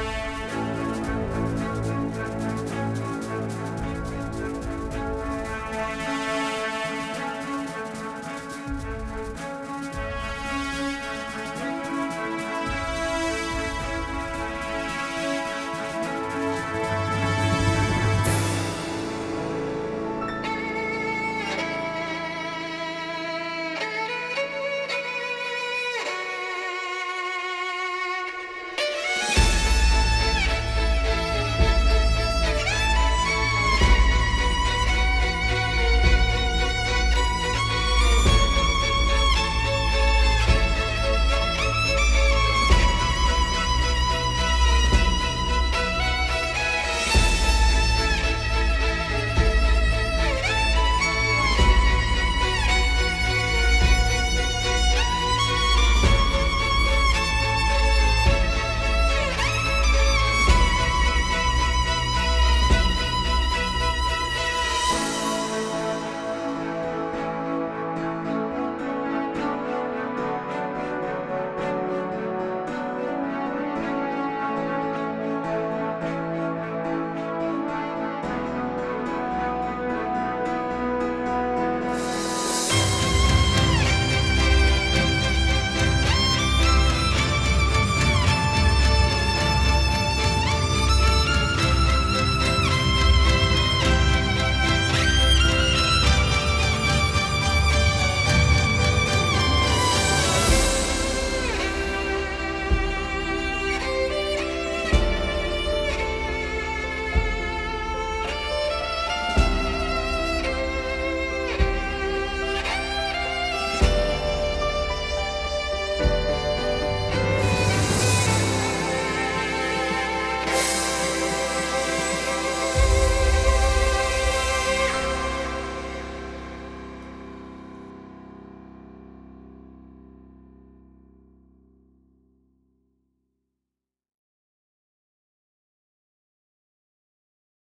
we